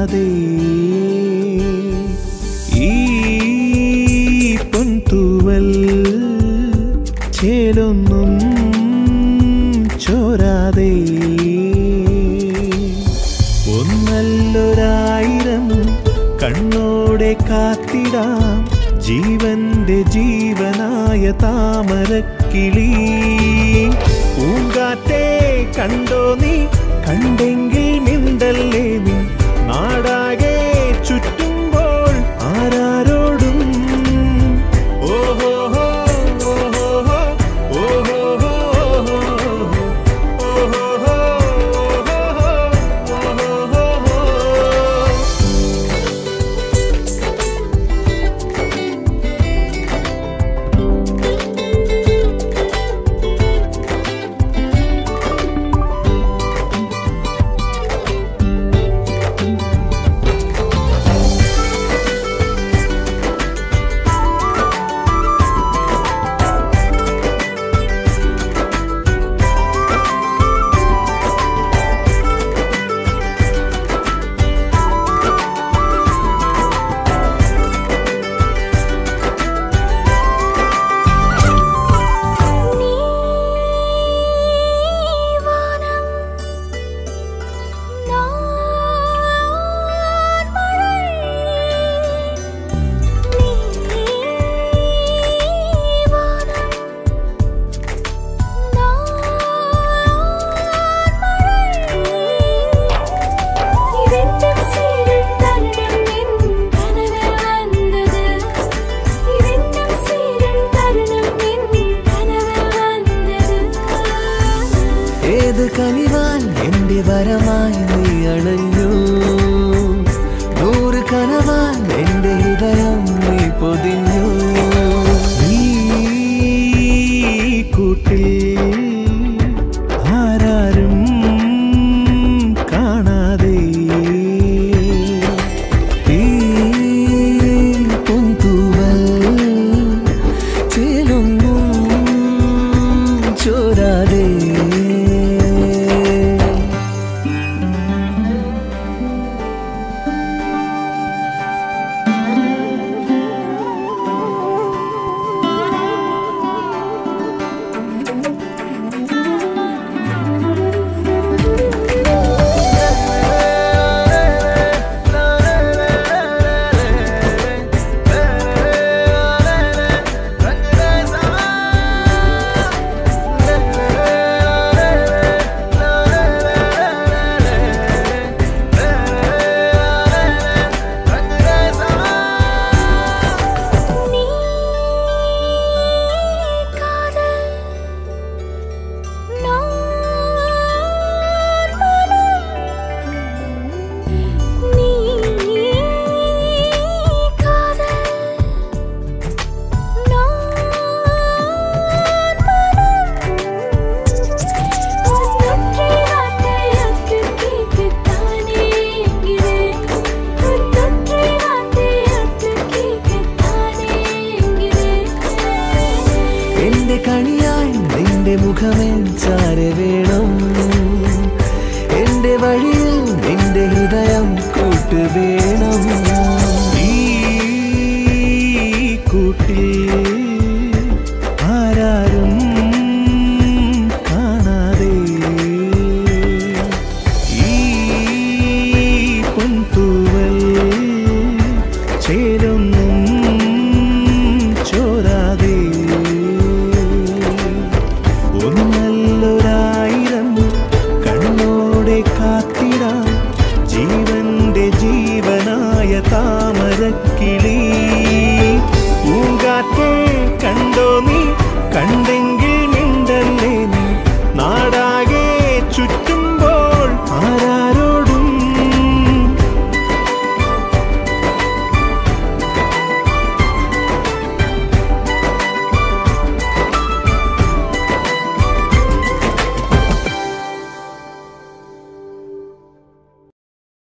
കാണാതെ ഈ പൊൻതൂവൽ ചേലൊന്നും ചോരാതെ ഒന്നല്ലൊരായിരം കണ്ണോടെ കാത്തിടാം ജീവന്റെ ജീവനായ താമരക്കിളി. പൂങ്കാറ്റേ കണ്ടോ നീ? കണ്ടെങ്കിൽ മിണ്ടല്ലേ மாடா வரமாய் நீ அணங்கி മുഖമെൻ ചാരെ വേണം. എന്റെ വഴിയിൽ നിന്റെ ഹൃദയം കൂട്ടുവേണം ഈ കൂട്ടി